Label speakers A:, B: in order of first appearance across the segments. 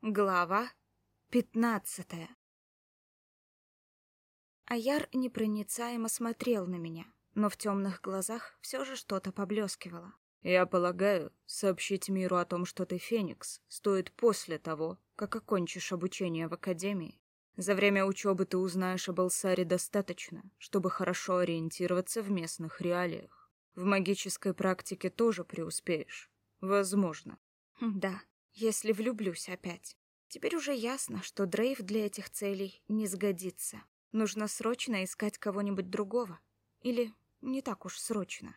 A: Глава пятнадцатая Аяр непроницаемо смотрел на меня, но в темных глазах все же что-то поблескивало.
B: «Я полагаю, сообщить миру о том, что ты Феникс, стоит после того, как окончишь обучение в Академии. За время учебы ты узнаешь об Элсаре достаточно, чтобы хорошо ориентироваться в местных реалиях. В магической практике тоже преуспеешь. Возможно.
A: Да, если влюблюсь опять. Теперь уже ясно, что Дрейв для этих целей не сгодится. Нужно срочно искать кого-нибудь другого. Или не так уж срочно.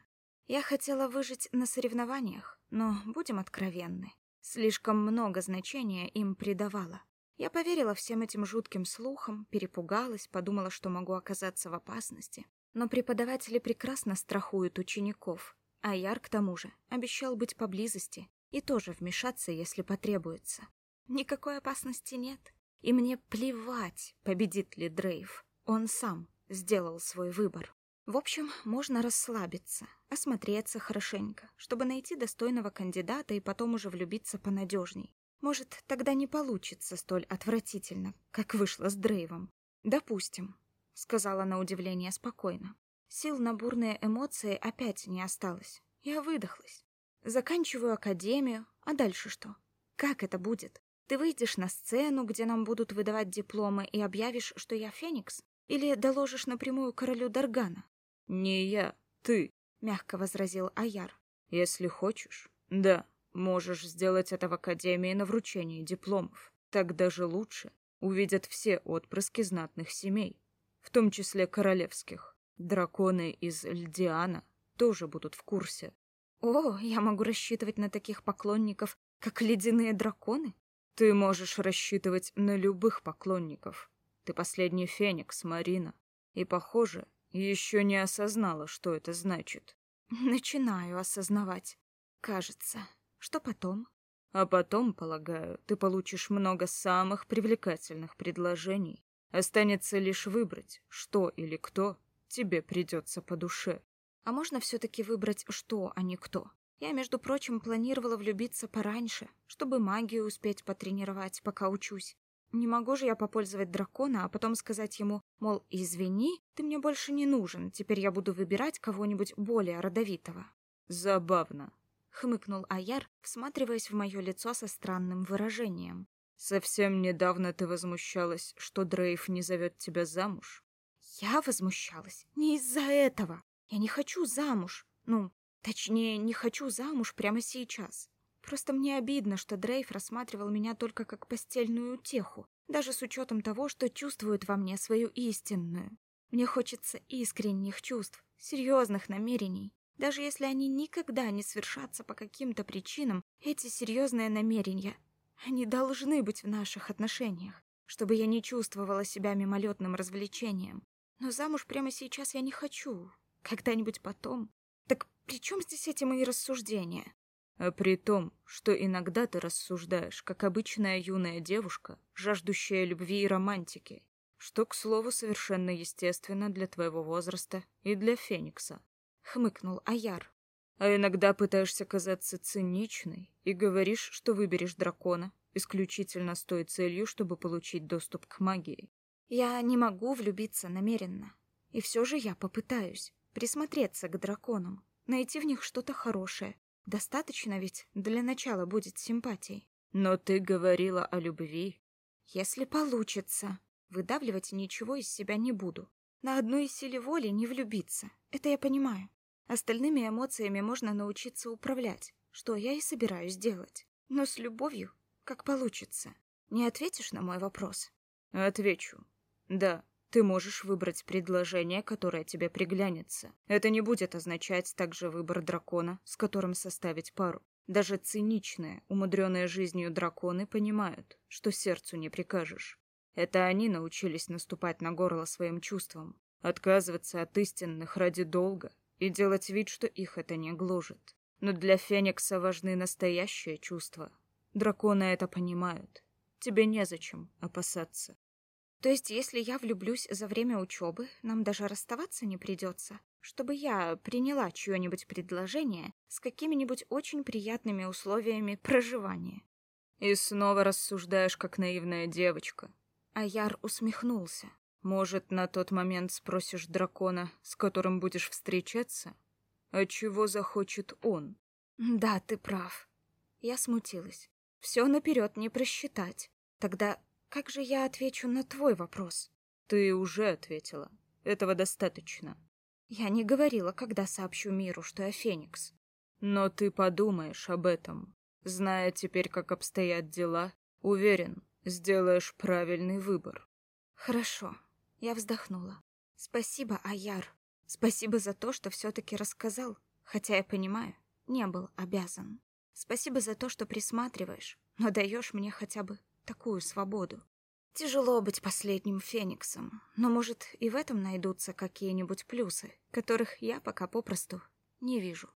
A: Я хотела выжить на соревнованиях, но, будем откровенны, слишком много значения им придавала. Я поверила всем этим жутким слухам, перепугалась, подумала, что могу оказаться в опасности. Но преподаватели прекрасно страхуют учеников, а Яр, к тому же, обещал быть поблизости, и тоже вмешаться, если потребуется. Никакой опасности нет. И мне плевать, победит ли Дрейв. Он сам сделал свой выбор. В общем, можно расслабиться, осмотреться хорошенько, чтобы найти достойного кандидата и потом уже влюбиться понадежней. Может, тогда не получится столь отвратительно, как вышло с Дрейвом. Допустим, сказала на удивление спокойно. Сил на бурные эмоции опять не осталось. Я выдохлась. Заканчиваю академию, а дальше что? Как это будет? Ты выйдешь на сцену, где нам будут выдавать дипломы, и объявишь, что я Феникс? Или доложишь напрямую королю Даргана?
B: Не я, ты,
A: мягко возразил Аяр.
B: Если хочешь, да, можешь сделать это в академии на вручении дипломов. Так даже лучше. Увидят все отпрыски знатных семей, в том числе королевских. Драконы из Льдиана тоже будут в курсе.
A: О, я могу рассчитывать на таких поклонников, как ледяные драконы?
B: Ты можешь рассчитывать на любых поклонников. Ты последний феникс, Марина. И, похоже, еще не осознала, что это значит.
A: Начинаю осознавать. Кажется. Что потом?
B: А потом, полагаю, ты получишь много самых привлекательных предложений. Останется лишь выбрать, что или кто тебе придется по душе.
A: А можно все-таки выбрать что, а не кто? Я, между прочим, планировала влюбиться пораньше, чтобы магию успеть потренировать, пока учусь. Не могу же я попользовать дракона, а потом сказать ему, мол, извини, ты мне больше не нужен, теперь я буду выбирать кого-нибудь более родовитого.
B: Забавно,
A: хмыкнул Аяр, всматриваясь в мое лицо со странным выражением.
B: Совсем недавно ты возмущалась, что Дрейв не зовет тебя замуж.
A: Я возмущалась не из-за этого. Я не хочу замуж. Ну, точнее, не хочу замуж прямо сейчас. Просто мне обидно, что Дрейф рассматривал меня только как постельную утеху, даже с учетом того, что чувствует во мне свою истинную. Мне хочется искренних чувств, серьезных намерений. Даже если они никогда не свершатся по каким-то причинам, эти серьезные намерения, они должны быть в наших отношениях, чтобы я не чувствовала себя мимолетным развлечением. Но замуж прямо сейчас я не хочу, когда-нибудь потом. Так при чем здесь эти мои рассуждения?
B: А при том, что иногда ты рассуждаешь, как обычная юная девушка, жаждущая любви и романтики, что, к слову, совершенно естественно для твоего возраста и для Феникса.
A: Хмыкнул Аяр.
B: А иногда пытаешься казаться циничной и говоришь, что выберешь дракона исключительно с той целью, чтобы получить доступ к магии.
A: Я не могу влюбиться намеренно. И все же я попытаюсь присмотреться к драконам, найти в них что-то хорошее. Достаточно ведь для начала будет симпатий.
B: Но ты говорила о любви.
A: Если получится, выдавливать ничего из себя не буду. На одной силе воли не влюбиться. Это я понимаю. Остальными эмоциями можно научиться управлять, что я и собираюсь делать. Но с любовью как получится. Не ответишь на мой вопрос?
B: Отвечу. Да, ты можешь выбрать предложение, которое тебе приглянется. Это не будет означать также выбор дракона, с которым составить пару. Даже циничные, умудренные жизнью драконы понимают, что сердцу не прикажешь. Это они научились наступать на горло своим чувствам, отказываться от истинных ради долга и делать вид, что их это не гложет. Но для Феникса важны настоящие чувства. Драконы это понимают. Тебе незачем опасаться.
A: То есть, если я влюблюсь за время учебы, нам даже расставаться не придется, чтобы я приняла чье-нибудь предложение с какими-нибудь очень приятными условиями проживания.
B: И снова рассуждаешь, как наивная девочка.
A: Аяр усмехнулся.
B: Может, на тот момент спросишь дракона, с которым будешь встречаться? А чего захочет он?
A: Да, ты прав. Я смутилась. Все наперед не просчитать. Тогда как же я отвечу на твой вопрос?
B: Ты уже ответила. Этого достаточно.
A: Я не говорила, когда сообщу миру, что я Феникс.
B: Но ты подумаешь об этом. Зная теперь, как обстоят дела, уверен, сделаешь правильный выбор.
A: Хорошо. Я вздохнула. Спасибо, Аяр. Спасибо за то, что все-таки рассказал, хотя я понимаю, не был обязан. Спасибо за то, что присматриваешь, но даешь мне хотя бы такую свободу. Тяжело быть последним фениксом, но, может, и в этом найдутся какие-нибудь плюсы, которых я пока попросту не вижу.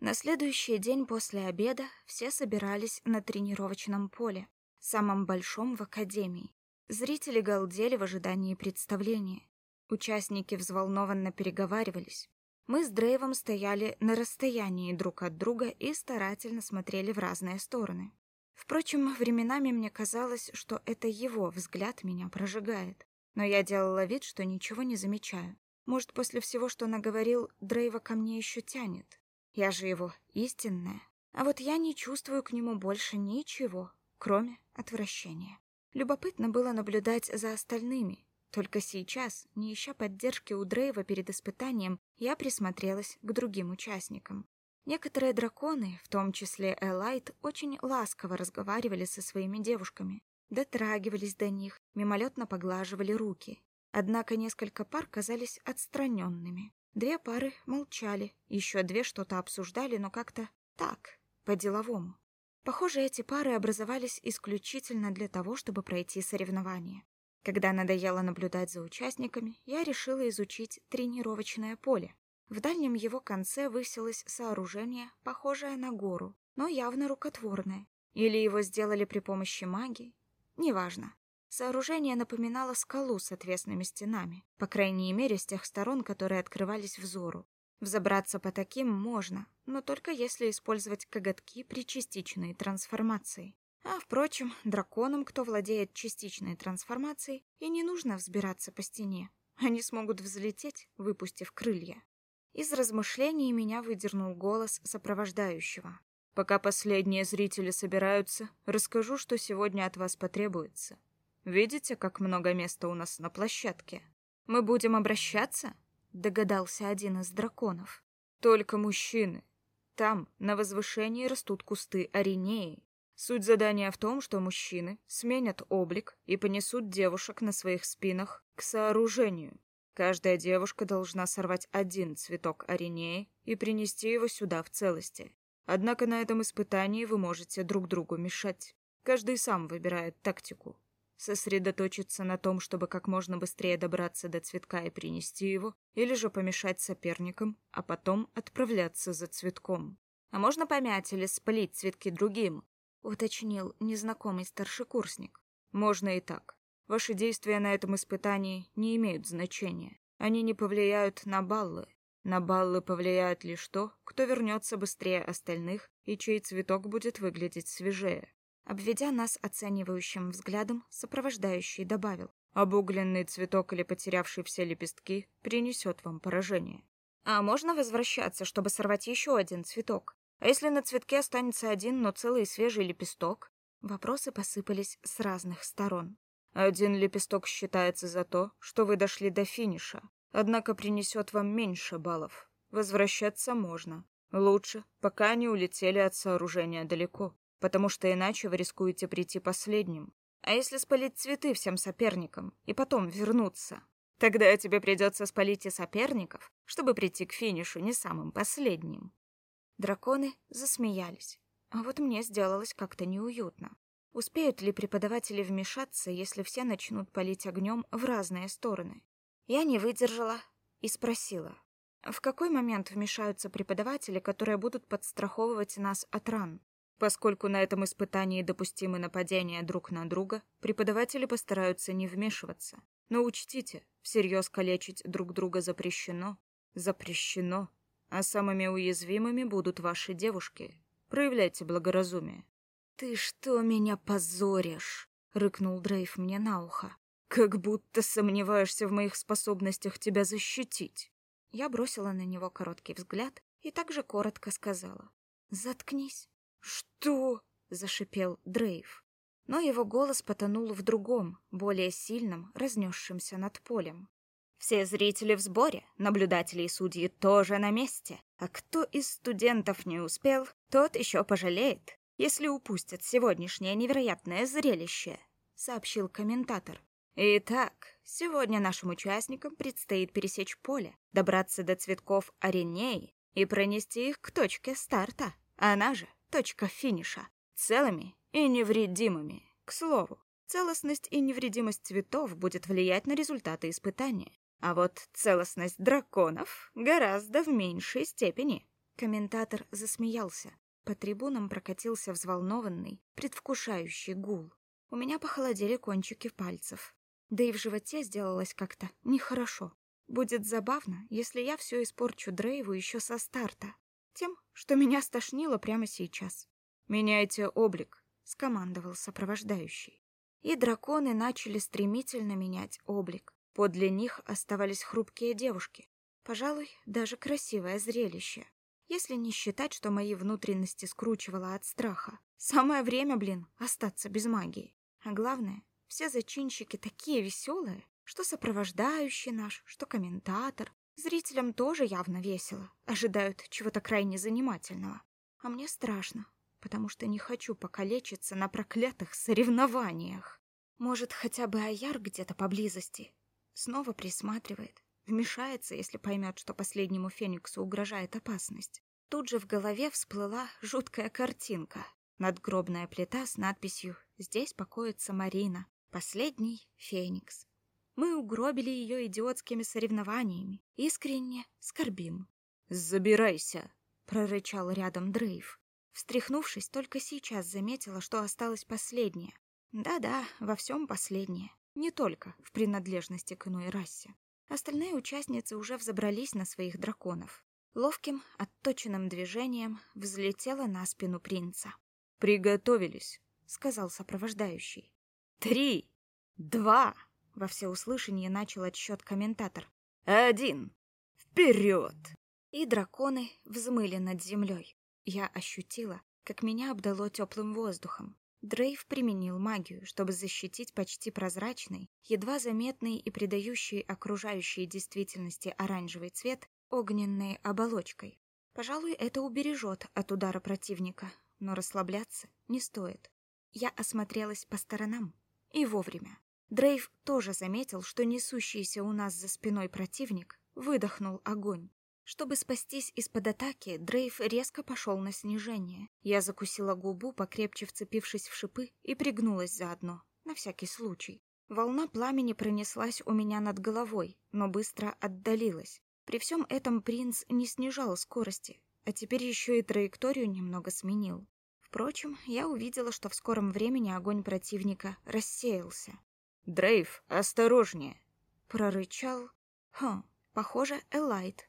A: На следующий день после обеда все собирались на тренировочном поле, самом большом в академии, Зрители галдели в ожидании представления. Участники взволнованно переговаривались. Мы с Дрейвом стояли на расстоянии друг от друга и старательно смотрели в разные стороны. Впрочем, временами мне казалось, что это его взгляд меня прожигает. Но я делала вид, что ничего не замечаю. Может, после всего, что наговорил, Дрейва ко мне еще тянет. Я же его истинная. А вот я не чувствую к нему больше ничего, кроме отвращения. Любопытно было наблюдать за остальными. Только сейчас, не ища поддержки у Дрейва перед испытанием, я присмотрелась к другим участникам. Некоторые драконы, в том числе Элайт, очень ласково разговаривали со своими девушками, дотрагивались до них, мимолетно поглаживали руки. Однако несколько пар казались отстраненными. Две пары молчали, еще две что-то обсуждали, но как-то так, по-деловому. Похоже, эти пары образовались исключительно для того, чтобы пройти соревнования. Когда надоело наблюдать за участниками, я решила изучить тренировочное поле. В дальнем его конце высилось сооружение, похожее на гору, но явно рукотворное. Или его сделали при помощи магии. Неважно. Сооружение напоминало скалу с отвесными стенами, по крайней мере, с тех сторон, которые открывались взору. Взобраться по таким можно, но только если использовать коготки при частичной трансформации. А, впрочем, драконам, кто владеет частичной трансформацией, и не нужно взбираться по стене. Они смогут взлететь, выпустив крылья. Из размышлений меня выдернул голос сопровождающего.
B: «Пока последние зрители собираются, расскажу, что сегодня от вас потребуется. Видите, как много места у нас на площадке?
A: Мы будем обращаться?» догадался один из драконов.
B: Только мужчины. Там, на возвышении, растут кусты аринеи. Суть задания в том, что мужчины сменят облик и понесут девушек на своих спинах к сооружению. Каждая девушка должна сорвать один цветок аринеи и принести его сюда в целости. Однако на этом испытании вы можете друг другу мешать. Каждый сам выбирает тактику сосредоточиться на том, чтобы как можно быстрее добраться до цветка и принести его, или же помешать соперникам, а потом отправляться за цветком.
A: «А можно помять или спалить цветки другим?» — уточнил незнакомый старшекурсник.
B: «Можно и так. Ваши действия на этом испытании не имеют значения. Они не повлияют на баллы. На баллы повлияет лишь то, кто вернется быстрее остальных и чей цветок будет выглядеть свежее.
A: Обведя нас оценивающим взглядом, сопровождающий добавил.
B: «Обугленный цветок или потерявший все лепестки принесет вам поражение».
A: «А можно возвращаться, чтобы сорвать еще один цветок? А если на цветке останется один, но целый свежий лепесток?» Вопросы посыпались с разных сторон.
B: «Один лепесток считается за то, что вы дошли до финиша, однако принесет вам меньше баллов. Возвращаться можно. Лучше, пока не улетели от сооружения далеко потому что иначе вы рискуете прийти последним. А если спалить цветы всем соперникам и потом вернуться? Тогда тебе придется спалить и соперников, чтобы прийти к финишу не самым последним.
A: Драконы засмеялись, а вот мне сделалось как-то неуютно. Успеют ли преподаватели вмешаться, если все начнут палить огнем в разные стороны? Я не выдержала и спросила, в какой момент вмешаются преподаватели, которые будут подстраховывать нас от ран?
B: Поскольку на этом испытании допустимы нападения друг на друга, преподаватели постараются не вмешиваться. Но учтите, всерьез калечить друг друга запрещено. Запрещено. А самыми уязвимыми будут ваши девушки. Проявляйте благоразумие.
A: «Ты что меня позоришь?» — рыкнул Дрейв мне на ухо.
B: «Как будто сомневаешься в моих способностях тебя защитить».
A: Я бросила на него короткий взгляд и также коротко сказала. «Заткнись».
B: «Что?»
A: — зашипел Дрейв. Но его голос потонул в другом, более сильном, разнесшемся над полем. Все зрители в сборе, наблюдатели и судьи тоже на месте. А кто из студентов не успел, тот еще пожалеет, если упустят сегодняшнее невероятное зрелище, сообщил комментатор. Итак, сегодня нашим участникам предстоит пересечь поле, добраться до цветков Аренеи и пронести их к точке старта, она же точка финиша, целыми и невредимыми. К слову, целостность и невредимость цветов будет влиять на результаты испытания. А вот целостность драконов гораздо в меньшей степени. Комментатор засмеялся. По трибунам прокатился взволнованный, предвкушающий гул. У меня похолодели кончики пальцев. Да и в животе сделалось как-то нехорошо. Будет забавно, если я все испорчу Дрейву еще со старта. Тем, что меня стошнило прямо сейчас. «Меняйте облик», — скомандовал сопровождающий. И драконы начали стремительно менять облик. Подле них оставались хрупкие девушки. Пожалуй, даже красивое зрелище. Если не считать, что мои внутренности скручивало от страха. Самое время, блин, остаться без магии. А главное, все зачинщики такие веселые, что сопровождающий наш, что комментатор. Зрителям тоже явно весело, ожидают чего-то крайне занимательного. А мне страшно, потому что не хочу покалечиться на проклятых соревнованиях. Может, хотя бы Аяр где-то поблизости, Снова присматривает, вмешается, если поймет, что последнему Фениксу угрожает опасность. Тут же в голове всплыла жуткая картинка. Надгробная плита с надписью «Здесь покоится Марина, последний Феникс». Мы угробили ее идиотскими соревнованиями. Искренне скорбим.
B: «Забирайся!»
A: — прорычал рядом Дрейв. Встряхнувшись, только сейчас заметила, что осталось последнее. Да-да, во всем последнее. Не только в принадлежности к иной расе. Остальные участницы уже взобрались на своих драконов. Ловким, отточенным движением взлетела на спину принца.
B: «Приготовились», —
A: сказал сопровождающий. «Три! Два!» — во всеуслышание начал отсчет комментатор. «Один! Вперед!» И драконы взмыли над землей. Я ощутила, как меня обдало теплым воздухом. Дрейв применил магию, чтобы защитить почти прозрачный, едва заметный и придающий окружающей действительности оранжевый цвет огненной оболочкой. Пожалуй, это убережет от удара противника, но расслабляться не стоит. Я осмотрелась по сторонам. И вовремя. Дрейв тоже заметил, что несущийся у нас за спиной противник выдохнул огонь. Чтобы спастись из-под атаки, Дрейв резко пошел на снижение. Я закусила губу, покрепче вцепившись в шипы, и пригнулась заодно, на всякий случай. Волна пламени пронеслась у меня над головой, но быстро отдалилась. При всем этом принц не снижал скорости, а теперь еще и траекторию немного сменил. Впрочем, я увидела, что в скором времени огонь противника рассеялся.
B: «Дрейв, осторожнее!»
A: — прорычал. Хм, похоже, Элайт.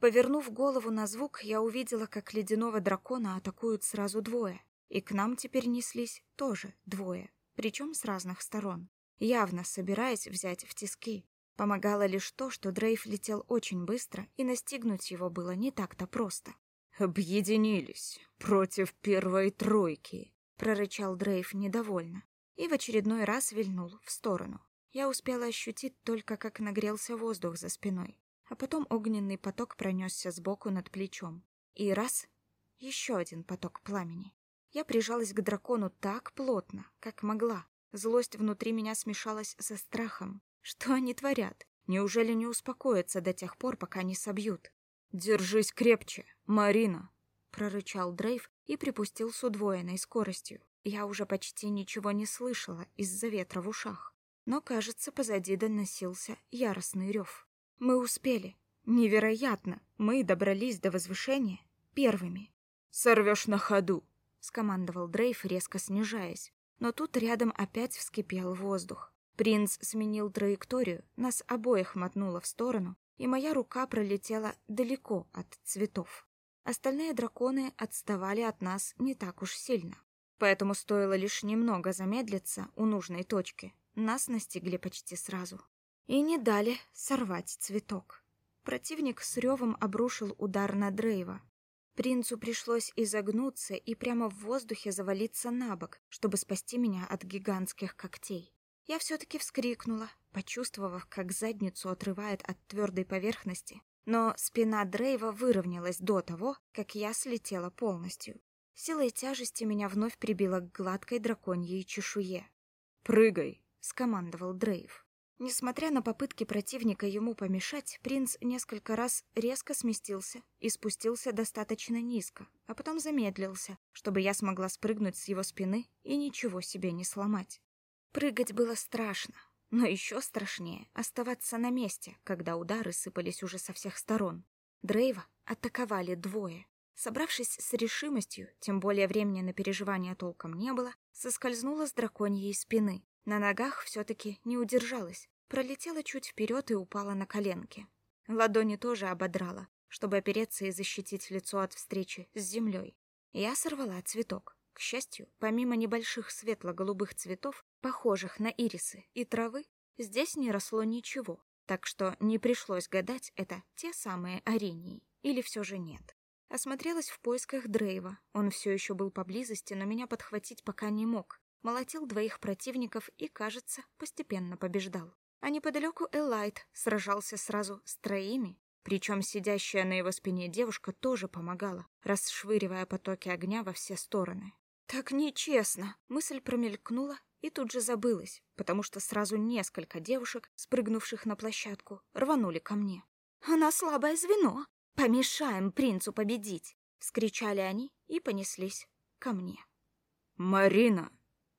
A: Повернув голову на звук, я увидела, как ледяного дракона атакуют сразу двое. И к нам теперь неслись тоже двое, причем с разных сторон, явно собираясь взять в тиски. Помогало лишь то, что Дрейф летел очень быстро, и настигнуть его было не так-то просто.
B: «Объединились против первой тройки», —
A: прорычал Дрейф недовольно и в очередной раз вильнул в сторону. Я успела ощутить только, как нагрелся воздух за спиной а потом огненный поток пронесся сбоку над плечом. И раз — еще один поток пламени. Я прижалась к дракону так плотно, как могла. Злость внутри меня смешалась со страхом. Что они творят? Неужели не успокоятся до тех пор, пока не собьют?
B: «Держись крепче, Марина!»
A: — прорычал Дрейв и припустил с удвоенной скоростью. Я уже почти ничего не слышала из-за ветра в ушах. Но, кажется, позади доносился яростный рев. Мы успели. Невероятно. Мы добрались до возвышения первыми.
B: «Сорвешь на ходу», —
A: скомандовал Дрейф, резко снижаясь. Но тут рядом опять вскипел воздух. Принц сменил траекторию, нас обоих мотнуло в сторону, и моя рука пролетела далеко от цветов. Остальные драконы отставали от нас не так уж сильно. Поэтому стоило лишь немного замедлиться у нужной точки. Нас настигли почти сразу. И не дали сорвать цветок. Противник с ревом обрушил удар на Дрейва. Принцу пришлось изогнуться и прямо в воздухе завалиться на бок, чтобы спасти меня от гигантских когтей. Я все-таки вскрикнула, почувствовав, как задницу отрывает от твердой поверхности, но спина Дрейва выровнялась до того, как я слетела полностью. Силой тяжести меня вновь прибило к гладкой драконьей чешуе.
B: «Прыгай!»
A: — скомандовал Дрейв. Несмотря на попытки противника ему помешать, принц несколько раз резко сместился и спустился достаточно низко, а потом замедлился, чтобы я смогла спрыгнуть с его спины и ничего себе не сломать. Прыгать было страшно, но еще страшнее оставаться на месте, когда удары сыпались уже со всех сторон. Дрейва атаковали двое. Собравшись с решимостью, тем более времени на переживания толком не было, соскользнула с драконьей спины, на ногах все-таки не удержалась, пролетела чуть вперед и упала на коленки. Ладони тоже ободрала, чтобы опереться и защитить лицо от встречи с землей. Я сорвала цветок. К счастью, помимо небольших светло-голубых цветов, похожих на ирисы и травы, здесь не росло ничего, так что не пришлось гадать, это те самые орении или все же нет. Осмотрелась в поисках Дрейва. Он все еще был поблизости, но меня подхватить пока не мог молотил двоих противников и, кажется, постепенно побеждал. А неподалеку Элайт сражался сразу с троими, причем сидящая на его спине девушка тоже помогала, расшвыривая потоки огня во все стороны. Так нечестно. Мысль промелькнула и тут же забылась, потому что сразу несколько девушек, спрыгнувших на площадку, рванули ко мне. Она слабое звено. Помешаем принцу победить, вскричали они и понеслись ко мне.
B: Марина,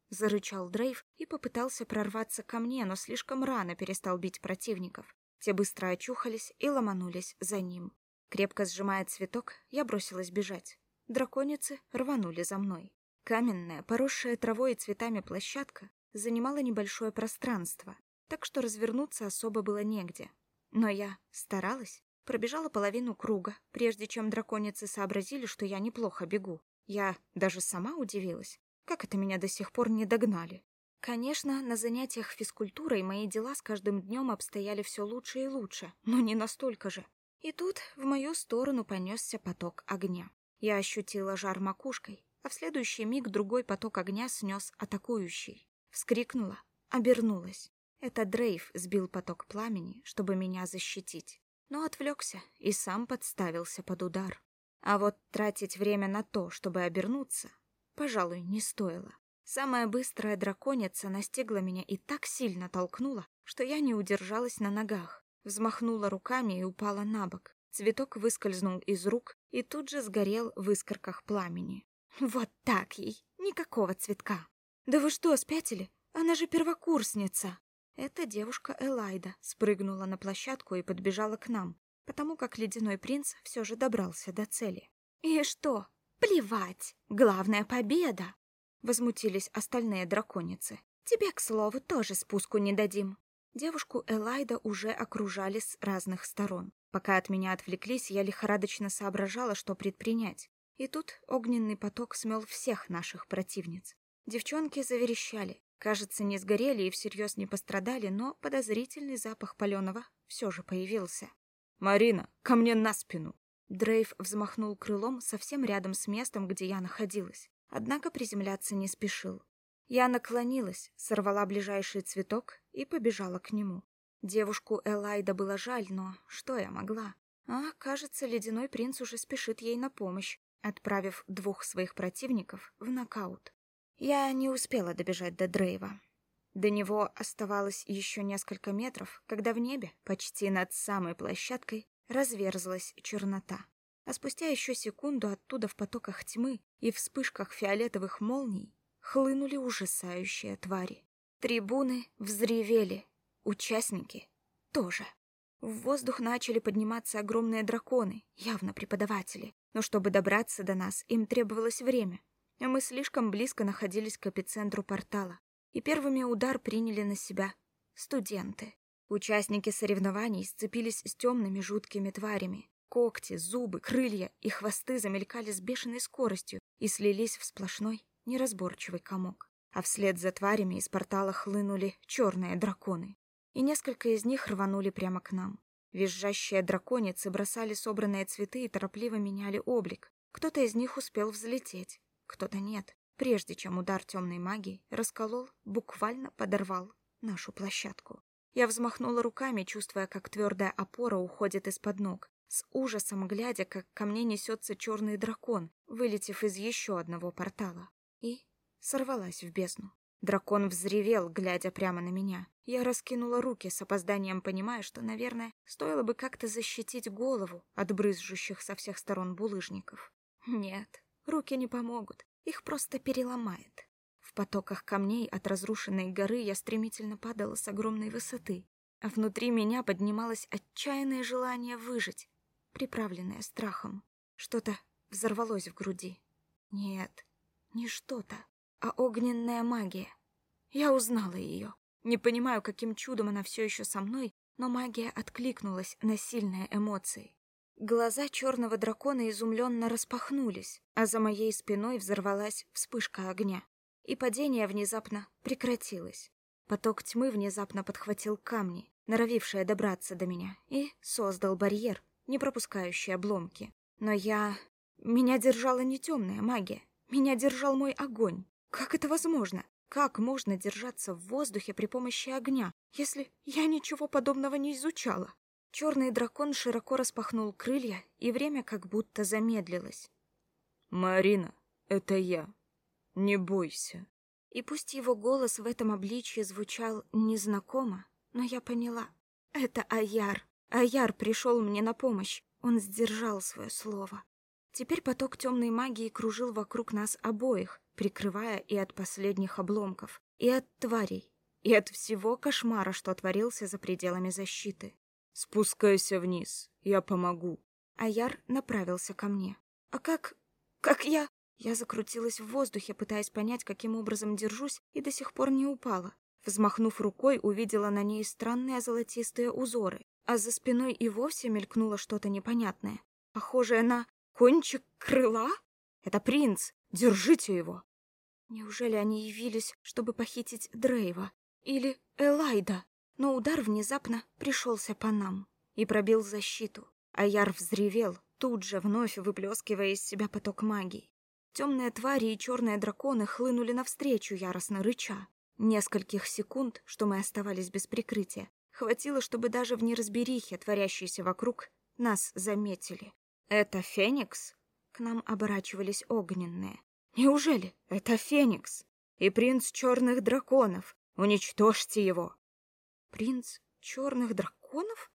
A: Зарычал Дрейв и попытался прорваться ко мне, но слишком рано перестал бить противников. Те быстро очухались и ломанулись за ним. Крепко сжимая цветок, я бросилась бежать. Драконицы рванули за мной. Каменная, поросшая травой и цветами площадка занимала небольшое пространство, так что развернуться особо было негде. Но я старалась, пробежала половину круга, прежде чем драконицы сообразили, что я неплохо бегу. Я даже сама удивилась, как это меня до сих пор не догнали? Конечно, на занятиях физкультурой мои дела с каждым днем обстояли все лучше и лучше, но не настолько же. И тут в мою сторону понесся поток огня. Я ощутила жар макушкой, а в следующий миг другой поток огня снес атакующий. Вскрикнула, обернулась. Это Дрейв сбил поток пламени, чтобы меня защитить. Но отвлекся и сам подставился под удар. А вот тратить время на то, чтобы обернуться, пожалуй, не стоило. Самая быстрая драконица настигла меня и так сильно толкнула, что я не удержалась на ногах. Взмахнула руками и упала на бок. Цветок выскользнул из рук и тут же сгорел в искорках пламени. Вот так ей, никакого цветка. Да вы что, спятили? Она же первокурсница. Эта девушка Элайда спрыгнула на площадку и подбежала к нам, потому как ледяной принц все же добрался до цели. И что? Плевать, главная победа. Возмутились остальные драконицы. Тебе, к слову, тоже спуску не дадим. Девушку Элайда уже окружали с разных сторон. Пока от меня отвлеклись, я лихорадочно соображала, что предпринять. И тут огненный поток смел всех наших противниц. Девчонки заверещали. Кажется, не сгорели и всерьез не пострадали, но подозрительный запах паленого все же появился.
B: «Марина, ко мне на спину!»
A: Дрейв взмахнул крылом совсем рядом с местом, где я находилась, однако приземляться не спешил. Я наклонилась, сорвала ближайший цветок и побежала к нему. Девушку Элайда было жаль, но что я могла? А, кажется, ледяной принц уже спешит ей на помощь, отправив двух своих противников в нокаут. Я не успела добежать до Дрейва. До него оставалось еще несколько метров, когда в небе, почти над самой площадкой, разверзлась чернота. А спустя еще секунду оттуда в потоках тьмы и вспышках фиолетовых молний хлынули ужасающие твари. Трибуны взревели, участники тоже. В воздух начали подниматься огромные драконы, явно преподаватели. Но чтобы добраться до нас, им требовалось время. А мы слишком близко находились к эпицентру портала. И первыми удар приняли на себя студенты. Участники соревнований сцепились с темными жуткими тварями. Когти, зубы, крылья и хвосты замелькали с бешеной скоростью и слились в сплошной неразборчивый комок. А вслед за тварями из портала хлынули черные драконы. И несколько из них рванули прямо к нам. Визжащие драконицы бросали собранные цветы и торопливо меняли облик. Кто-то из них успел взлететь, кто-то нет, прежде чем удар темной магии расколол, буквально подорвал нашу площадку. Я взмахнула руками, чувствуя, как твердая опора уходит из-под ног, с ужасом глядя, как ко мне несется черный дракон, вылетев из еще одного портала, и сорвалась в бездну. Дракон взревел, глядя прямо на меня. Я раскинула руки с опозданием, понимая, что, наверное, стоило бы как-то защитить голову от брызжущих со всех сторон булыжников. Нет, руки не помогут, их просто переломает. В потоках камней от разрушенной горы я стремительно падала с огромной высоты, а внутри меня поднималось отчаянное желание выжить, приправленное страхом. Что-то взорвалось в груди. Нет, не что-то, а огненная магия. Я узнала ее. Не понимаю, каким чудом она все еще со мной, но магия откликнулась на сильные эмоции. Глаза черного дракона изумленно распахнулись, а за моей спиной взорвалась вспышка огня. И падение внезапно прекратилось. Поток тьмы внезапно подхватил камни, норовившие добраться до меня, и создал барьер, не пропускающий обломки. Но я... Меня держала не темная магия. Меня держал мой огонь. Как это возможно? Как можно держаться в воздухе при помощи огня, если я ничего подобного не изучала? Черный дракон широко распахнул крылья, и время как будто замедлилось.
B: «Марина, это я. Не бойся».
A: И пусть его голос в этом обличье звучал незнакомо, но я поняла. Это Аяр. Аяр пришел мне на помощь. Он сдержал свое слово. Теперь поток темной магии кружил вокруг нас обоих, прикрывая и от последних обломков, и от тварей, и от всего кошмара, что творился за пределами защиты.
B: «Спускайся вниз, я помогу».
A: Аяр направился ко мне. «А как... как я...» Я закрутилась в воздухе, пытаясь понять, каким образом держусь, и до сих пор не упала. Взмахнув рукой, увидела на ней странные золотистые узоры, а за спиной и вовсе мелькнуло что-то непонятное, похожее на кончик крыла. Это принц, держите его. Неужели они явились, чтобы похитить Дрейва? Или Элайда? Но удар внезапно пришелся по нам и пробил защиту. А Яр взревел, тут же вновь выплескивая из себя поток магии. Темные твари и черные драконы хлынули навстречу, яростно рыча. Нескольких секунд, что мы оставались без прикрытия, хватило, чтобы даже в неразберихе, творящейся вокруг, нас заметили. «Это Феникс?» К нам оборачивались огненные. Неужели это Феникс и принц черных драконов? Уничтожьте его. Принц черных драконов?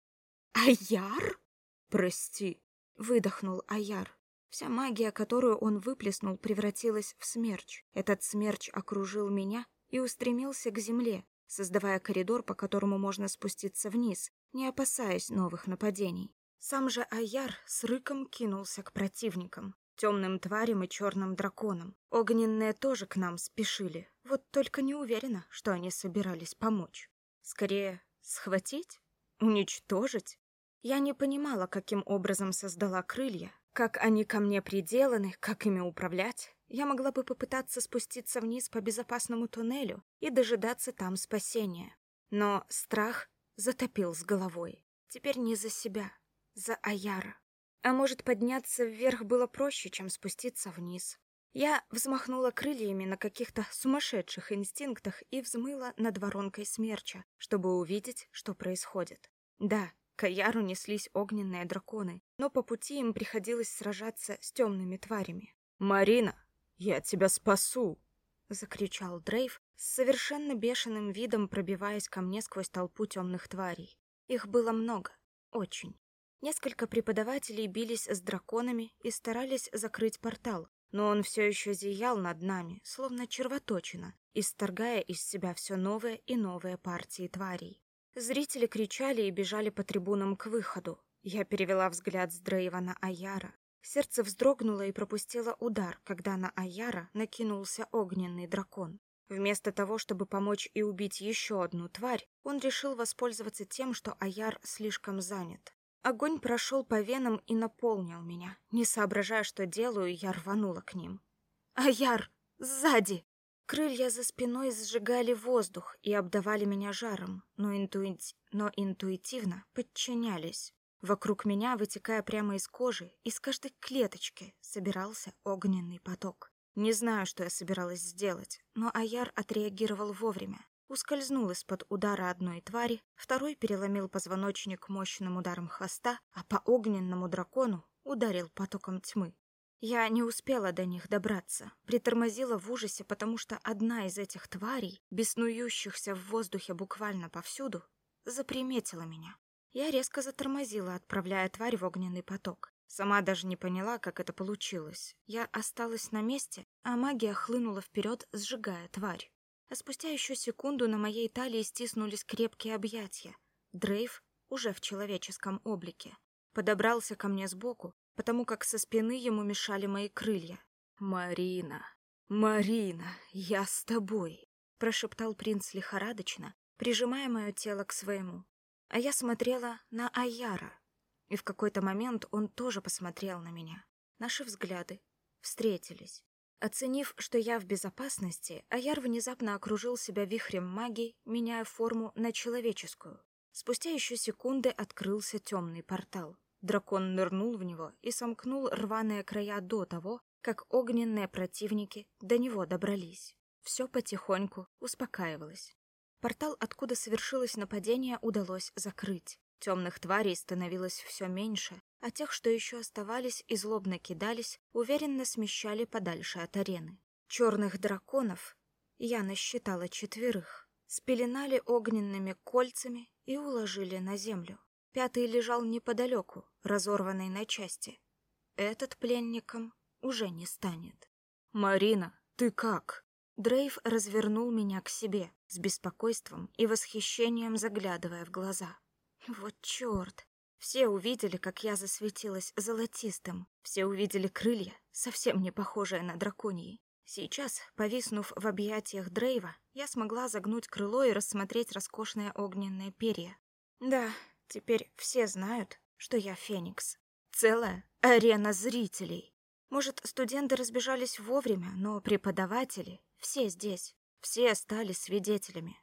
A: Аяр?
B: Прости,
A: выдохнул Аяр. Вся магия, которую он выплеснул, превратилась в смерч. Этот смерч окружил меня и устремился к земле, создавая коридор, по которому можно спуститься вниз, не опасаясь новых нападений. Сам же Аяр с рыком кинулся к противникам темным тварям и черным драконам. Огненные тоже к нам спешили, вот только не уверена, что они собирались помочь. Скорее, схватить? Уничтожить? Я не понимала, каким образом создала крылья, как они ко мне приделаны, как ими управлять. Я могла бы попытаться спуститься вниз по безопасному туннелю и дожидаться там спасения. Но страх затопил с головой. Теперь не за себя, за Аяра. А может, подняться вверх было проще, чем спуститься вниз. Я взмахнула крыльями на каких-то сумасшедших инстинктах и взмыла над воронкой смерча, чтобы увидеть, что происходит. Да, к Аяру неслись огненные драконы, но по пути им приходилось сражаться с темными тварями.
B: «Марина, я тебя спасу!»
A: — закричал Дрейв с совершенно бешеным видом, пробиваясь ко мне сквозь толпу темных тварей. Их было много, очень. Несколько преподавателей бились с драконами и старались закрыть портал, но он все еще зиял над нами, словно червоточина, исторгая из себя все новые и новые партии тварей. Зрители кричали и бежали по трибунам к выходу. Я перевела взгляд с Дрейва на Аяра. Сердце вздрогнуло и пропустило удар, когда на Аяра накинулся огненный дракон. Вместо того, чтобы помочь и убить еще одну тварь, он решил воспользоваться тем, что Аяр слишком занят. Огонь прошел по венам и наполнил меня. Не соображая, что делаю, я рванула к ним. «Аяр, Сзади!» Крылья за спиной сжигали воздух и обдавали меня жаром, но, интуити... но интуитивно подчинялись. Вокруг меня, вытекая прямо из кожи, из каждой клеточки собирался огненный поток. Не знаю, что я собиралась сделать, но Аяр отреагировал вовремя. Ускользнул из-под удара одной твари, второй переломил позвоночник мощным ударом хвоста, а по огненному дракону ударил потоком тьмы. Я не успела до них добраться, притормозила в ужасе, потому что одна из этих тварей, беснующихся в воздухе буквально повсюду, заприметила меня. Я резко затормозила, отправляя тварь в огненный поток. Сама даже не поняла, как это получилось. Я осталась на месте, а магия хлынула вперед, сжигая тварь. А спустя еще секунду на моей талии стиснулись крепкие объятия. Дрейв уже в человеческом облике. Подобрался ко мне сбоку, потому как со спины ему мешали мои крылья. «Марина, Марина, я с тобой», — прошептал принц лихорадочно, прижимая мое тело к своему. А я смотрела на Аяра, и в какой-то момент он тоже посмотрел на меня. Наши взгляды встретились. Оценив, что я в безопасности, Аяр внезапно окружил себя вихрем магии, меняя форму на человеческую. Спустя еще секунды открылся темный портал. Дракон нырнул в него и сомкнул рваные края до того, как огненные противники до него добрались. Все потихоньку успокаивалось. Портал, откуда совершилось нападение, удалось закрыть. Темных тварей становилось все меньше, а тех, что еще оставались и злобно кидались, уверенно смещали подальше от арены. Черных драконов я насчитала четверых. Спеленали огненными кольцами и уложили на землю. Пятый лежал неподалеку, разорванный на части. Этот пленником уже не станет. «Марина, ты как?» Дрейв развернул меня к себе, с беспокойством и восхищением заглядывая в глаза. Вот черт! Все увидели, как я засветилась золотистым. Все увидели крылья, совсем не похожие на драконьи. Сейчас, повиснув в объятиях Дрейва, я смогла загнуть крыло и рассмотреть роскошные огненные перья. Да, Теперь все знают, что я Феникс. Целая арена зрителей. Может, студенты разбежались вовремя, но преподаватели все здесь. Все стали свидетелями.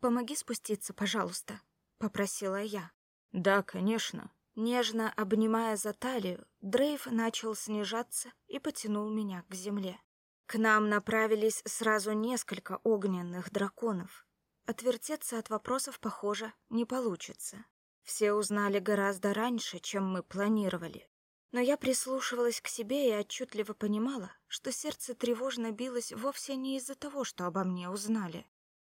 A: «Помоги спуститься, пожалуйста», — попросила я.
B: «Да, конечно».
A: Нежно обнимая за талию, Дрейв начал снижаться и потянул меня к земле. К нам направились сразу несколько огненных драконов. Отвертеться от вопросов, похоже, не получится. Все узнали гораздо раньше, чем мы планировали. Но я прислушивалась к себе и отчетливо понимала, что сердце тревожно билось вовсе не из-за того, что обо мне узнали.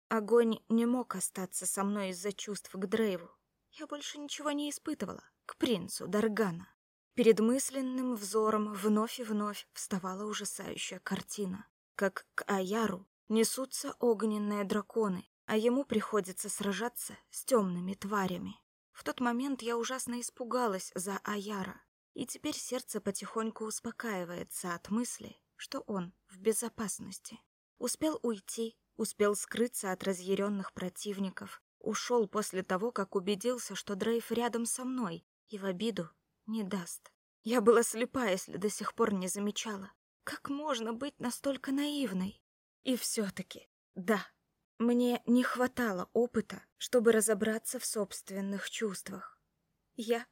A: Огонь не мог остаться со мной из-за чувств к Дрейву. Я больше ничего не испытывала к принцу Даргана. Перед мысленным взором вновь и вновь вставала ужасающая картина, как к Аяру несутся огненные драконы, а ему приходится сражаться с темными тварями. В тот момент я ужасно испугалась за Аяра, и теперь сердце потихоньку успокаивается от мысли, что он в безопасности. Успел уйти, успел скрыться от разъяренных противников, ушел после того, как убедился, что Дрейф рядом со мной и в обиду не даст. Я была слепа, если до сих пор не замечала. Как можно быть настолько наивной? И все-таки, да, мне не хватало опыта, чтобы разобраться в собственных чувствах. Я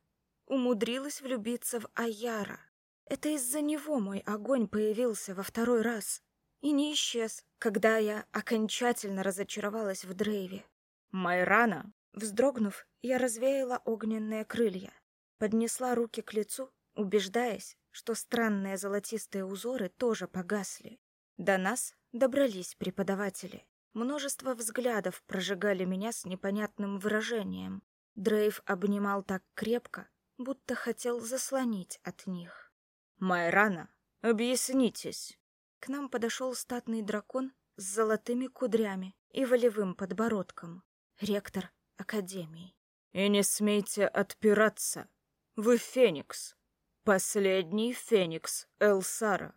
A: умудрилась влюбиться в Аяра. Это из-за него мой огонь появился во второй раз и не исчез, когда я окончательно разочаровалась в Дрейве.
B: Майрана,
A: вздрогнув, я развеяла огненные крылья, поднесла руки к лицу, убеждаясь, что странные золотистые узоры тоже погасли. До нас добрались преподаватели. Множество взглядов прожигали меня с непонятным выражением. Дрейв обнимал так крепко, будто хотел заслонить от них.
B: «Майрана, объяснитесь!»
A: К нам подошел статный дракон с золотыми кудрями и волевым подбородком. Ректор Академии.
B: «И не смейте отпираться. Вы Феникс. Последний Феникс Элсара.